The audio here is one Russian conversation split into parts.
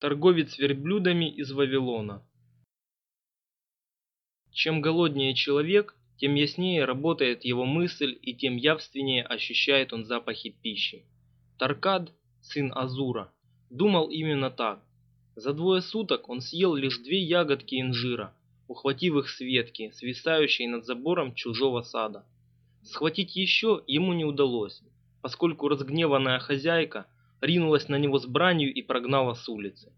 Торговец верблюдами из Вавилона. Чем голоднее человек, тем яснее работает его мысль и тем явственнее ощущает он запахи пищи. Таркад, сын Азура, думал именно так. За двое суток он съел лишь две ягодки инжира, ухватив их с ветки, свисающей над забором чужого сада. Схватить еще ему не удалось, поскольку разгневанная хозяйка – ринулась на него с бранью и прогнала с улицы.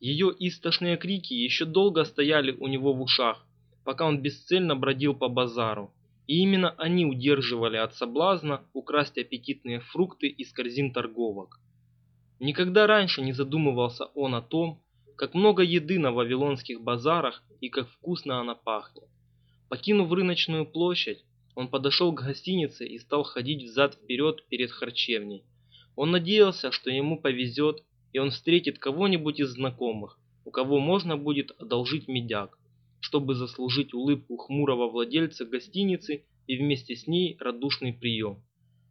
Ее истошные крики еще долго стояли у него в ушах, пока он бесцельно бродил по базару, и именно они удерживали от соблазна украсть аппетитные фрукты из корзин торговок. Никогда раньше не задумывался он о том, как много еды на вавилонских базарах и как вкусно она пахнет. Покинув рыночную площадь, он подошел к гостинице и стал ходить взад-вперед перед харчевней, он надеялся, что ему повезет, и он встретит кого-нибудь из знакомых, у кого можно будет одолжить медяк, чтобы заслужить улыбку хмурого владельца гостиницы и вместе с ней радушный прием.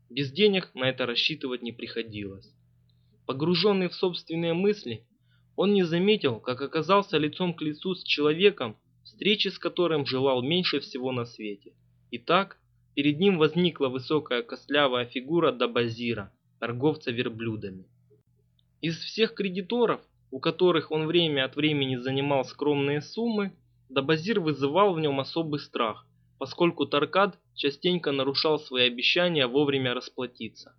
Без денег на это рассчитывать не приходилось. Погруженный в собственные мысли, он не заметил, как оказался лицом к лицу с человеком, встречи с которым желал меньше всего на свете. Итак, перед ним возникла высокая костлявая фигура Дабазира, торговца верблюдами. Из всех кредиторов, у которых он время от времени занимал скромные суммы, Дабазир вызывал в нем особый страх, поскольку Таркад частенько нарушал свои обещания вовремя расплатиться.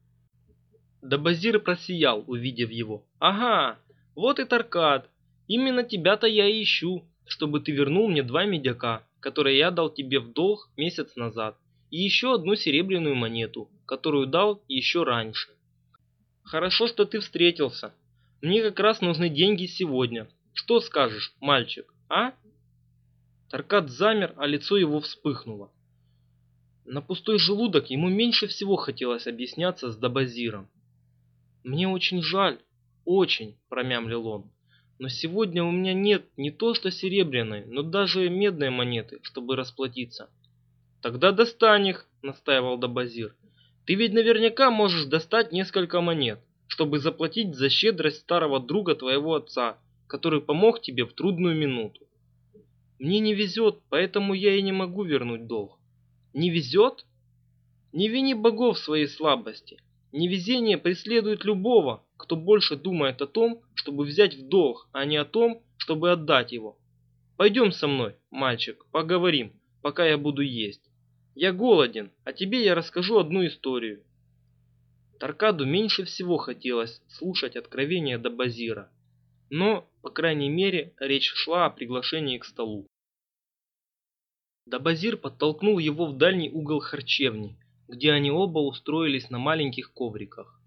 Дабазир просиял, увидев его. «Ага, вот и Таркад. Именно тебя-то я и ищу, чтобы ты вернул мне два медяка, которые я дал тебе в долг месяц назад, и еще одну серебряную монету, которую дал еще раньше. Хорошо, что ты встретился. Мне как раз нужны деньги сегодня. Что скажешь, мальчик, а? Таркат замер, а лицо его вспыхнуло. На пустой желудок ему меньше всего хотелось объясняться с Дабазиром. «Мне очень жаль, очень», – промямлил он. «Но сегодня у меня нет не то что серебряной, но даже медной монеты, чтобы расплатиться». «Тогда достань их», – настаивал Дабазир. Ты ведь наверняка можешь достать несколько монет, чтобы заплатить за щедрость старого друга твоего отца, который помог тебе в трудную минуту. Мне не везет, поэтому я и не могу вернуть долг. Не везет? Не вини богов в своей слабости. Невезение преследует любого, кто больше думает о том, чтобы взять в долг, а не о том, чтобы отдать его. Пойдем со мной, мальчик, поговорим, пока я буду есть. Я голоден, а тебе я расскажу одну историю. Таркаду меньше всего хотелось слушать откровения до Базира. Но, по крайней мере, речь шла о приглашении к столу. Дабазир подтолкнул его в дальний угол харчевни, где они оба устроились на маленьких ковриках.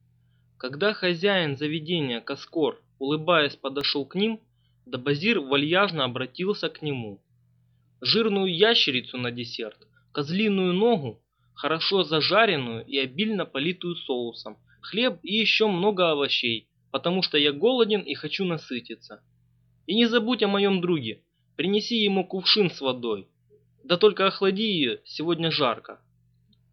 Когда хозяин заведения Каскор, улыбаясь, подошел к ним, Дабазир вальяжно обратился к нему. Жирную ящерицу на десерт козлиную ногу, хорошо зажаренную и обильно политую соусом, хлеб и еще много овощей, потому что я голоден и хочу насытиться. И не забудь о моем друге, принеси ему кувшин с водой. Да только охлади ее, сегодня жарко.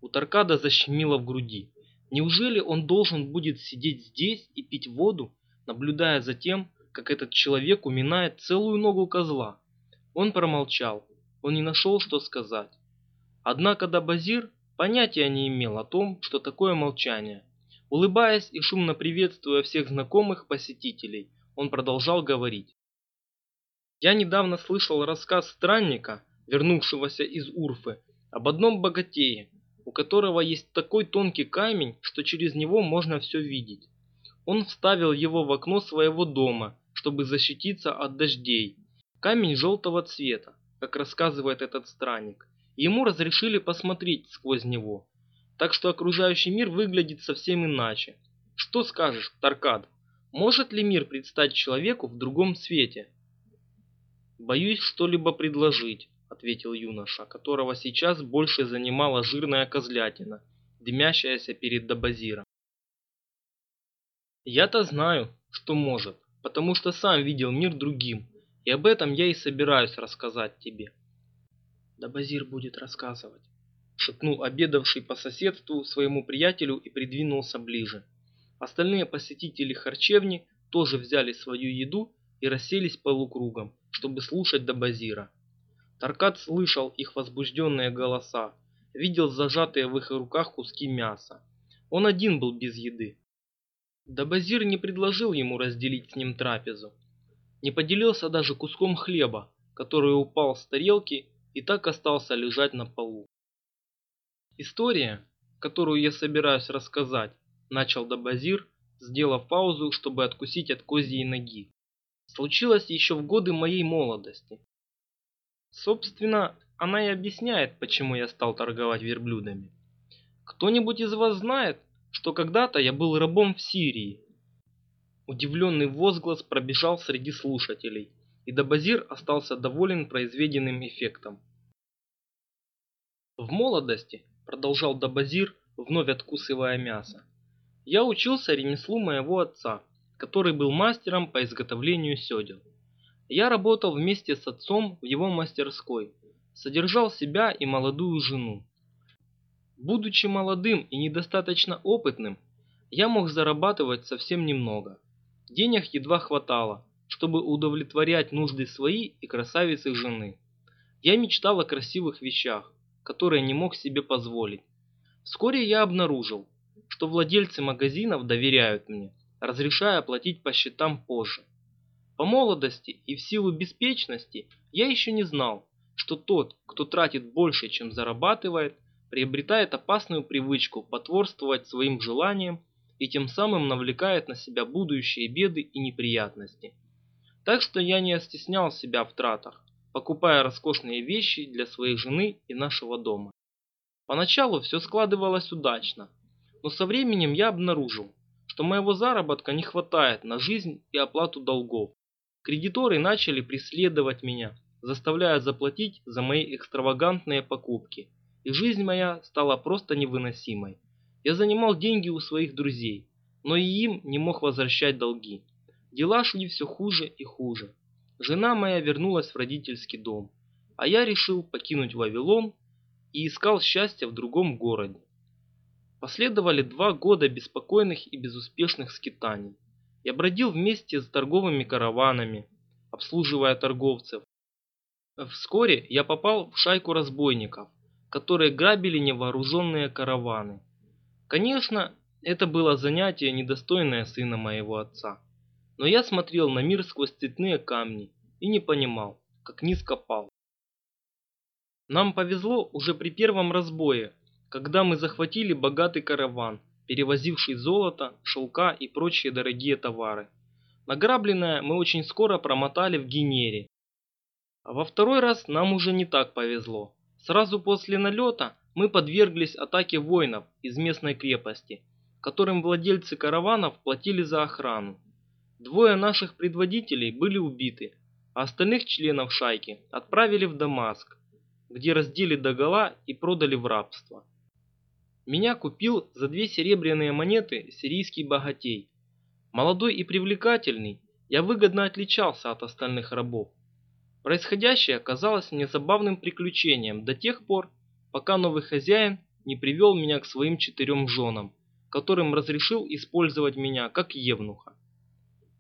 У Таркада защемило в груди. Неужели он должен будет сидеть здесь и пить воду, наблюдая за тем, как этот человек уминает целую ногу козла? Он промолчал. Он не нашел, что сказать. Однако Дабазир понятия не имел о том, что такое молчание. Улыбаясь и шумно приветствуя всех знакомых посетителей, он продолжал говорить. Я недавно слышал рассказ странника, вернувшегося из Урфы, об одном богатее, у которого есть такой тонкий камень, что через него можно все видеть. Он вставил его в окно своего дома, чтобы защититься от дождей. Камень желтого цвета, как рассказывает этот странник, ему разрешили посмотреть сквозь него. Так что окружающий мир выглядит совсем иначе. Что скажешь, Таркад? Может ли мир предстать человеку в другом свете? Боюсь что-либо предложить, ответил юноша, которого сейчас больше занимала жирная козлятина, дымящаяся перед Дабазиром. Я-то знаю, что может, потому что сам видел мир другим, и об этом я и собираюсь рассказать тебе да Базир будет рассказывать», — шепнул обедавший по соседству своему приятелю и придвинулся ближе. Остальные посетители харчевни тоже взяли свою еду и расселись полукругом, чтобы слушать Дабазира. Таркат слышал их возбужденные голоса, видел зажатые в их руках куски мяса. Он один был без еды. Дабазир не предложил ему разделить с ним трапезу. Не поделился даже куском хлеба, который упал с тарелки и так остался лежать на полу. История, которую я собираюсь рассказать, начал Дабазир, сделав паузу, чтобы откусить от козьей ноги. Случилось еще в годы моей молодости. Собственно, она и объясняет, почему я стал торговать верблюдами. Кто-нибудь из вас знает, что когда-то я был рабом в Сирии? Удивленный возглас пробежал среди слушателей, и Дабазир остался доволен произведенным эффектом. В молодости, продолжал Дабазир, вновь откусывая мясо, я учился ремеслу моего отца, который был мастером по изготовлению седел. Я работал вместе с отцом в его мастерской, содержал себя и молодую жену. Будучи молодым и недостаточно опытным, я мог зарабатывать совсем немного. Денег едва хватало, чтобы удовлетворять нужды свои и красавицы жены. Я мечтал о красивых вещах, которые не мог себе позволить. Вскоре я обнаружил, что владельцы магазинов доверяют мне, разрешая платить по счетам позже. По молодости и в силу беспечности я еще не знал, что тот, кто тратит больше, чем зарабатывает, приобретает опасную привычку потворствовать своим желаниям и тем самым навлекает на себя будущие беды и неприятности. Так что я не стеснял себя в тратах, покупая роскошные вещи для своей жены и нашего дома. Поначалу все складывалось удачно, но со временем я обнаружил, что моего заработка не хватает на жизнь и оплату долгов. Кредиторы начали преследовать меня, заставляя заплатить за мои экстравагантные покупки, и жизнь моя стала просто невыносимой. Я занимал деньги у своих друзей, но и им не мог возвращать долги. Дела шли все хуже и хуже. Жена моя вернулась в родительский дом, а я решил покинуть Вавилон и искал счастья в другом городе. Последовали два года беспокойных и безуспешных скитаний. Я бродил вместе с торговыми караванами, обслуживая торговцев. Вскоре я попал в шайку разбойников, которые грабили невооруженные караваны. Конечно, это было занятие, недостойное сына моего отца. Но я смотрел на мир сквозь цветные камни и не понимал, как низко пал. Нам повезло уже при первом разбое, когда мы захватили богатый караван, перевозивший золото, шелка и прочие дорогие товары. Награбленное мы очень скоро промотали в Генере. А во второй раз нам уже не так повезло. Сразу после налета мы подверглись атаке воинов из местной крепости, которым владельцы караванов платили за охрану. Двое наших предводителей были убиты, а остальных членов шайки отправили в Дамаск, где раздели догола и продали в рабство. Меня купил за две серебряные монеты сирийский богатей. Молодой и привлекательный, я выгодно отличался от остальных рабов. Происходящее казалось мне забавным приключением до тех пор, пока новый хозяин не привел меня к своим четырем женам, которым разрешил использовать меня как евнуха.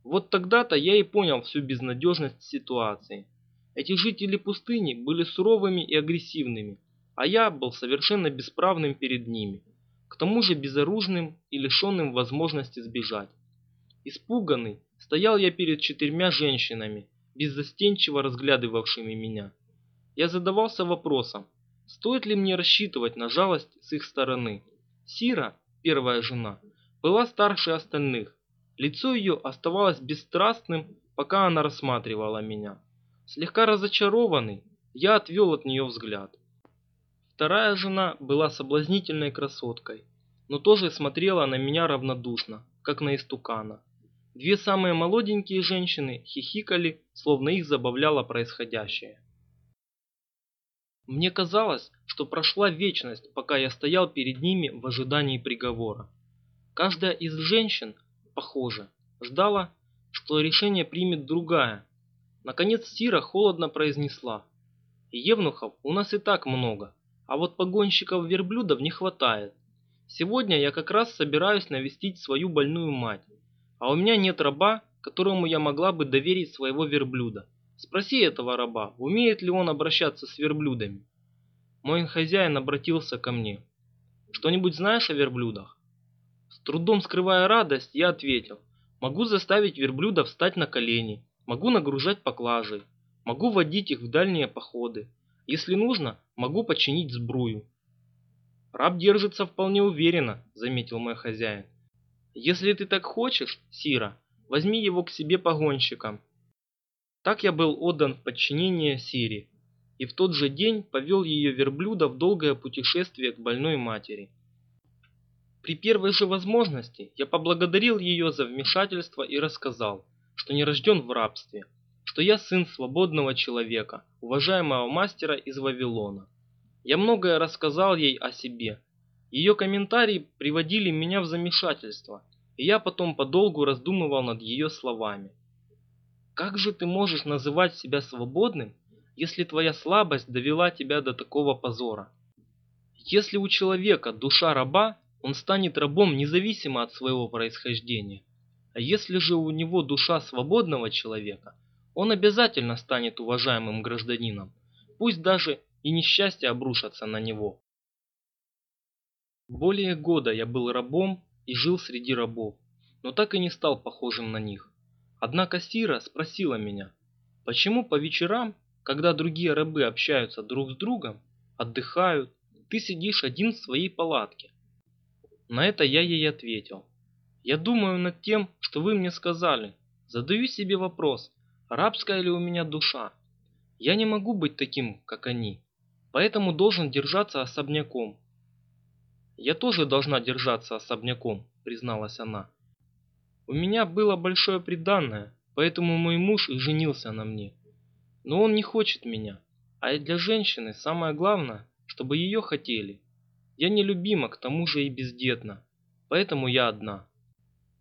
Вот тогда-то я и понял всю безнадежность ситуации. Эти жители пустыни были суровыми и агрессивными, а я был совершенно бесправным перед ними, к тому же безоружным и лишенным возможности сбежать. Испуганный, стоял я перед четырьмя женщинами, беззастенчиво разглядывавшими меня. Я задавался вопросом, стоит ли мне рассчитывать на жалость с их стороны. Сира, первая жена, была старше остальных. Лицо ее оставалось бесстрастным, пока она рассматривала меня. Слегка разочарованный, я отвел от нее взгляд. Вторая жена была соблазнительной красоткой, но тоже смотрела на меня равнодушно, как на истукана. Две самые молоденькие женщины хихикали, словно их забавляло происходящее. Мне казалось, что прошла вечность, пока я стоял перед ними в ожидании приговора. Каждая из женщин, похоже, ждала, что решение примет другая. Наконец Сира холодно произнесла. «Евнухов у нас и так много. А вот погонщиков верблюдов не хватает. Сегодня я как раз собираюсь навестить свою больную мать. А у меня нет раба которому я могла бы доверить своего верблюда. Спроси этого раба, умеет ли он обращаться с верблюдами. Мой хозяин обратился ко мне. Что-нибудь знаешь о верблюдах? Трудом скрывая радость, я ответил. Могу заставить верблюда встать на колени, могу нагружать поклажей, могу водить их в дальние походы. Если нужно, могу починить сбрую. Раб держится вполне уверенно, заметил мой хозяин. Если ты так хочешь, Сира, возьми его к себе погонщиком. Так я был отдан в подчинение Сире, и в тот же день повел ее верблюда в долгое путешествие к больной матери. При первой же возможности я поблагодарил ее за вмешательство и рассказал, что не рожден в рабстве, что я сын свободного человека, уважаемого мастера из Вавилона. Я многое рассказал ей о себе. Ее комментарии приводили меня в замешательство, и я потом подолгу раздумывал над ее словами. Как же ты можешь называть себя свободным, если твоя слабость довела тебя до такого позора? Если у человека душа раба, он станет рабом независимо от своего происхождения. А если же у него душа свободного человека, он обязательно станет уважаемым гражданином, пусть даже и несчастье обрушатся на него. Более года я был рабом и жил среди рабов, но так и не стал похожим на них. Однако Сира спросила меня, почему по вечерам, когда другие рабы общаются друг с другом, отдыхают, ты сидишь один в своей палатке. На это я ей ответил. Я думаю над тем, что вы мне сказали. Задаю себе вопрос, рабская ли у меня душа. Я не могу быть таким, как они, поэтому должен держаться особняком. Я тоже должна держаться особняком, призналась она. У меня было большое преданное, поэтому мой муж и женился на мне. Но он не хочет меня, а для женщины самое главное, чтобы ее хотели. Я нелюбима, к тому же и бездетна, поэтому я одна.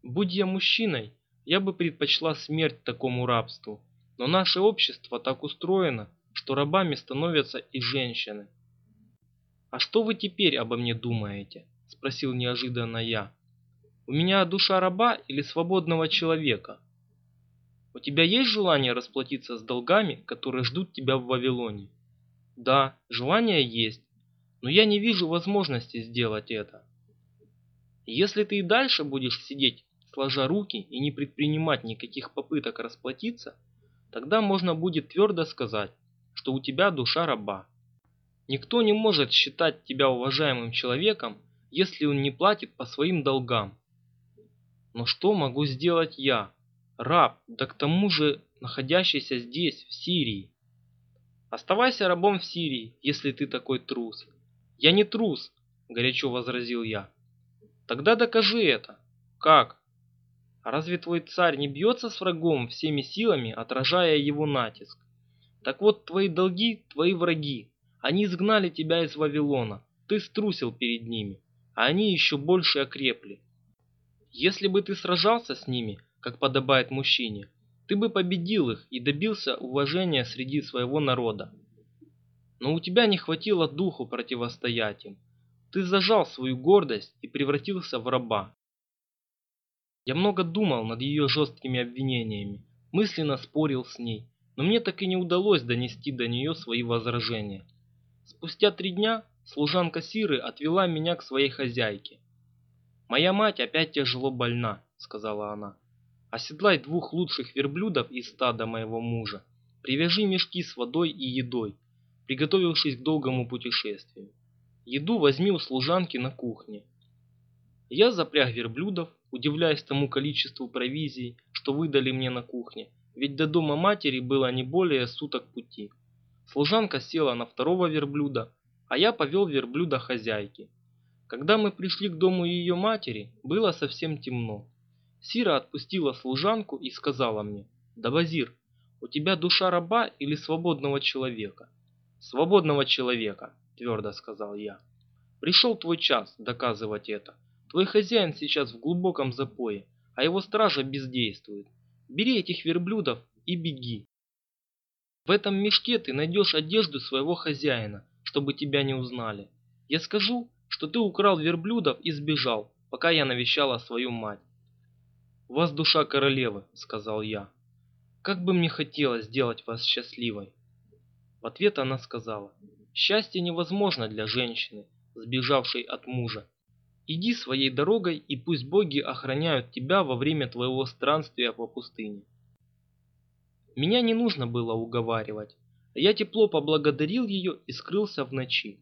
Будь я мужчиной, я бы предпочла смерть такому рабству, но наше общество так устроено, что рабами становятся и женщины. «А что вы теперь обо мне думаете?» – спросил неожиданно я. «У меня душа раба или свободного человека?» «У тебя есть желание расплатиться с долгами, которые ждут тебя в Вавилоне?» «Да, желание есть, но я не вижу возможности сделать это. Если ты и дальше будешь сидеть, сложа руки и не предпринимать никаких попыток расплатиться, тогда можно будет твердо сказать, что у тебя душа раба. Никто не может считать тебя уважаемым человеком, если он не платит по своим долгам. Но что могу сделать я, раб, да к тому же находящийся здесь, в Сирии? Оставайся рабом в Сирии, если ты такой трус. «Я не трус», – горячо возразил я. «Тогда докажи это». «Как?» «А разве твой царь не бьется с врагом всеми силами, отражая его натиск? Так вот, твои долги – твои враги. Они изгнали тебя из Вавилона, ты струсил перед ними, а они еще больше окрепли. Если бы ты сражался с ними, как подобает мужчине, ты бы победил их и добился уважения среди своего народа но у тебя не хватило духу противостоять им. Ты зажал свою гордость и превратился в раба. Я много думал над ее жесткими обвинениями, мысленно спорил с ней, но мне так и не удалось донести до нее свои возражения. Спустя три дня служанка Сиры отвела меня к своей хозяйке. «Моя мать опять тяжело больна», — сказала она. «Оседлай двух лучших верблюдов из стада моего мужа, привяжи мешки с водой и едой, приготовившись к долгому путешествию. Еду возьми у служанки на кухне. Я запряг верблюдов, удивляясь тому количеству провизии, что выдали мне на кухне, ведь до дома матери было не более суток пути. Служанка села на второго верблюда, а я повел верблюда хозяйки. Когда мы пришли к дому ее матери, было совсем темно. Сира отпустила служанку и сказала мне, «Да, Вазир, у тебя душа раба или свободного человека?» «Свободного человека», – твердо сказал я. «Пришел твой час доказывать это. Твой хозяин сейчас в глубоком запое, а его стража бездействует. Бери этих верблюдов и беги. В этом мешке ты найдешь одежду своего хозяина, чтобы тебя не узнали. Я скажу, что ты украл верблюдов и сбежал, пока я навещала свою мать. «У вас душа королевы», — сказал я. «Как бы мне хотелось сделать вас счастливой». В ответ она сказала, «Счастье невозможно для женщины, сбежавшей от мужа. Иди своей дорогой, и пусть боги охраняют тебя во время твоего странствия по пустыне». Меня не нужно было уговаривать. Я тепло поблагодарил ее и скрылся в ночи.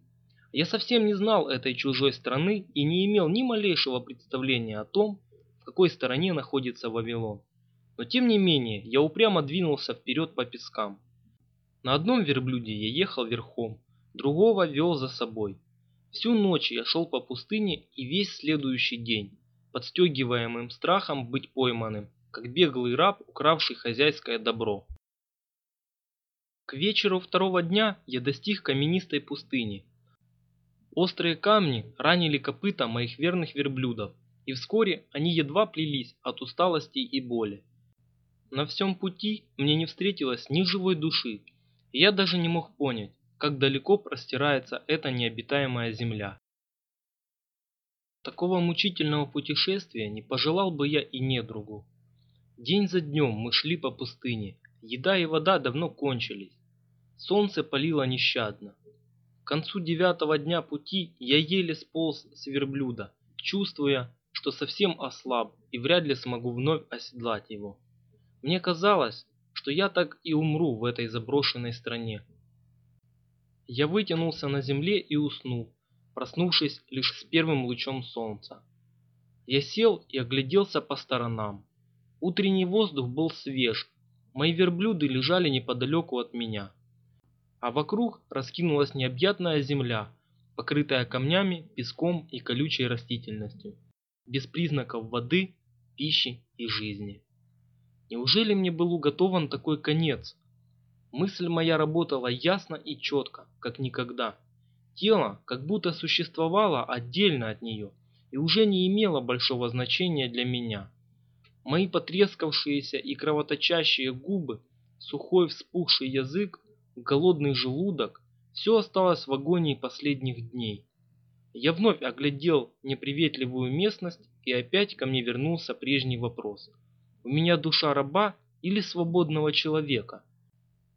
Я совсем не знал этой чужой страны и не имел ни малейшего представления о том, в какой стороне находится Вавилон. Но тем не менее, я упрямо двинулся вперед по пескам. На одном верблюде я ехал верхом, другого вел за собой. Всю ночь я шел по пустыне и весь следующий день, подстегиваемым страхом быть пойманным, как беглый раб, укравший хозяйское добро. К вечеру второго дня я достиг каменистой пустыни. Острые камни ранили копыта моих верных верблюдов, и вскоре они едва плелись от усталости и боли. На всем пути мне не встретилось ни живой души, я даже не мог понять, как далеко простирается эта необитаемая земля. Такого мучительного путешествия не пожелал бы я и недругу. День за днем мы шли по пустыне, еда и вода давно кончились. Солнце палило нещадно. К концу девятого дня пути я еле сполз с верблюда, чувствуя, что совсем ослаб и вряд ли смогу вновь оседлать его. Мне казалось, что я так и умру в этой заброшенной стране. Я вытянулся на земле и уснул, проснувшись лишь с первым лучом солнца. Я сел и огляделся по сторонам. Утренний воздух был свеж, мои верблюды лежали неподалеку от меня. А вокруг раскинулась необъятная земля, покрытая камнями, песком и колючей растительностью, без признаков воды, пищи и жизни. Неужели мне был уготован такой конец? Мысль моя работала ясно и четко, как никогда. Тело как будто существовало отдельно от нее и уже не имело большого значения для меня. Мои потрескавшиеся и кровоточащие губы, сухой вспухший язык, голодный желудок – все осталось в агонии последних дней. Я вновь оглядел неприветливую местность, и опять ко мне вернулся прежний вопрос. У меня душа раба или свободного человека?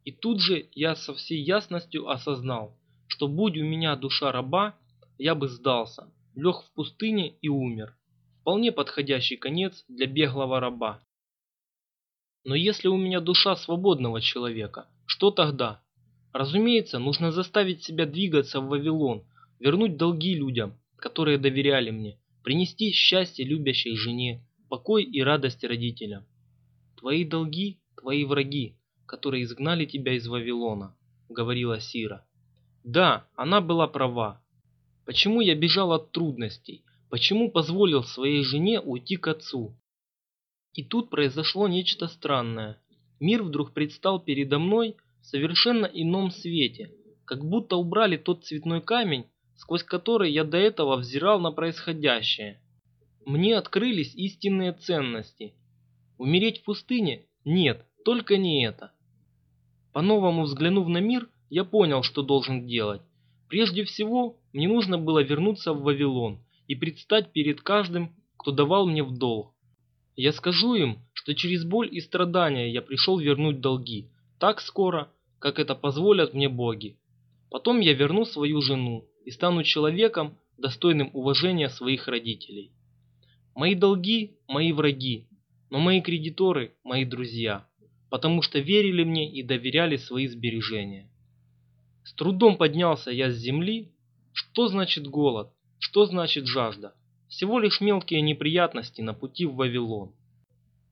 И тут же я со всей ясностью осознал, что будь у меня душа раба, я бы сдался, лег в пустыне и умер. Вполне подходящий конец для беглого раба. Но если у меня душа свободного человека, что тогда? Разумеется, нужно заставить себя двигаться в Вавилон, вернуть долги людям, которые доверяли мне, принести счастье любящей жене, покой и радость родителям. Твои долги – твои враги, которые изгнали тебя из Вавилона, говорила Сира. Да, она была права. Почему я бежал от трудностей? Почему позволил своей жене уйти к отцу? И тут произошло нечто странное. Мир вдруг предстал передо мной в совершенно ином свете, как будто убрали тот цветной камень, сквозь который я до этого взирал на происходящее. Мне открылись истинные ценности. Умереть в пустыне? Нет, только не это. По-новому взглянув на мир, я понял, что должен делать. Прежде всего, мне нужно было вернуться в Вавилон и предстать перед каждым, кто давал мне в долг. Я скажу им, что через боль и страдания я пришел вернуть долги, так скоро, как это позволят мне боги. Потом я верну свою жену и стану человеком, достойным уважения своих родителей. Мои долги – мои враги, но мои кредиторы – мои друзья, потому что верили мне и доверяли свои сбережения. С трудом поднялся я с земли. Что значит голод? Что значит жажда? Всего лишь мелкие неприятности на пути в Вавилон.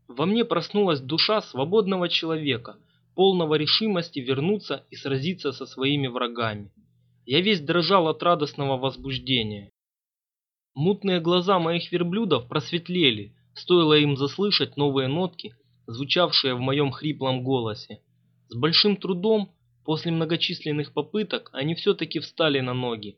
Во мне проснулась душа свободного человека, полного решимости вернуться и сразиться со своими врагами. Я весь дрожал от радостного возбуждения. Мутные глаза моих верблюдов просветлели, стоило им заслышать новые нотки, звучавшие в моем хриплом голосе. С большим трудом, после многочисленных попыток, они все-таки встали на ноги.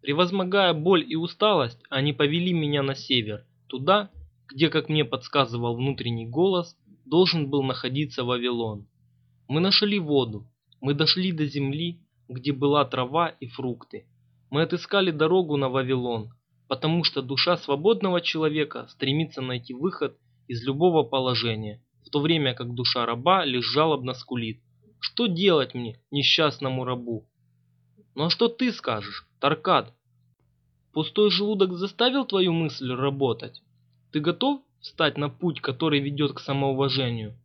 Превозмогая боль и усталость, они повели меня на север, туда, где, как мне подсказывал внутренний голос, должен был находиться Вавилон. Мы нашли воду, мы дошли до земли, где была трава и фрукты. Мы отыскали дорогу на Вавилон, потому что душа свободного человека стремится найти выход из любого положения, в то время как душа раба лишь жалобно скулит. Что делать мне, несчастному рабу? Ну а что ты скажешь, Таркад? Пустой желудок заставил твою мысль работать? Ты готов встать на путь, который ведет к самоуважению?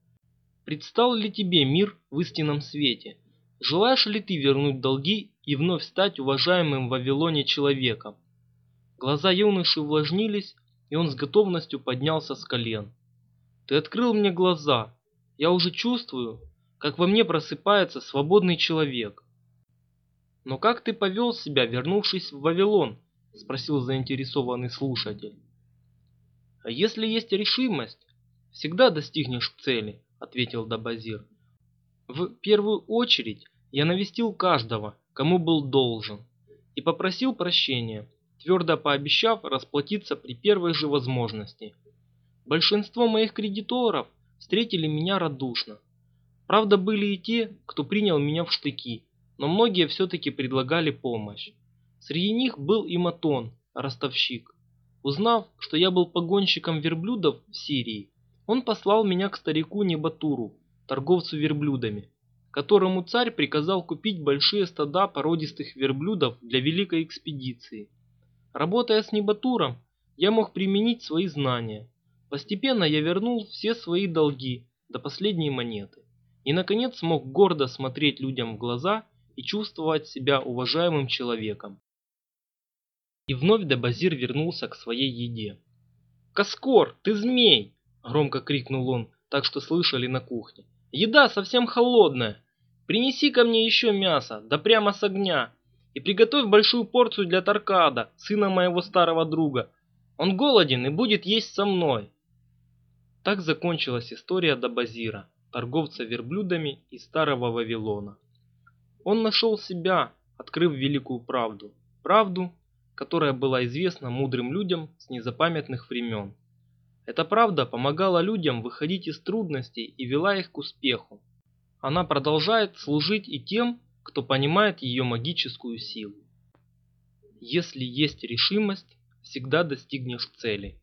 Предстал ли тебе мир в истинном свете? Желаешь ли ты вернуть долги и вновь стать уважаемым в Вавилоне человеком? Глаза юноши увлажнились, и он с готовностью поднялся с колен. Ты открыл мне глаза. Я уже чувствую, как во мне просыпается свободный человек. Но как ты повел себя, вернувшись в Вавилон? Спросил заинтересованный слушатель. А если есть решимость, всегда достигнешь цели, ответил Дабазир. В первую очередь я навестил каждого, кому был должен, и попросил прощения твердо пообещав расплатиться при первой же возможности. Большинство моих кредиторов встретили меня радушно. Правда, были и те, кто принял меня в штыки, но многие все-таки предлагали помощь. Среди них был и Матон, ростовщик. Узнав, что я был погонщиком верблюдов в Сирии, он послал меня к старику Небатуру, торговцу верблюдами, которому царь приказал купить большие стада породистых верблюдов для великой экспедиции – Работая с Небатуром, я мог применить свои знания. Постепенно я вернул все свои долги до последней монеты. И наконец смог гордо смотреть людям в глаза и чувствовать себя уважаемым человеком. И вновь Дебазир вернулся к своей еде. «Каскор, ты змей!» – громко крикнул он, так что слышали на кухне. «Еда совсем холодная! Принеси ко мне еще мясо, да прямо с огня, и приготовь большую порцию для Таркада, сына моего старого друга. Он голоден и будет есть со мной. Так закончилась история Дабазира, торговца верблюдами из старого Вавилона. Он нашел себя, открыв великую правду. Правду, которая была известна мудрым людям с незапамятных времен. Эта правда помогала людям выходить из трудностей и вела их к успеху. Она продолжает служить и тем, кто понимает ее магическую силу. Если есть решимость, всегда достигнешь цели.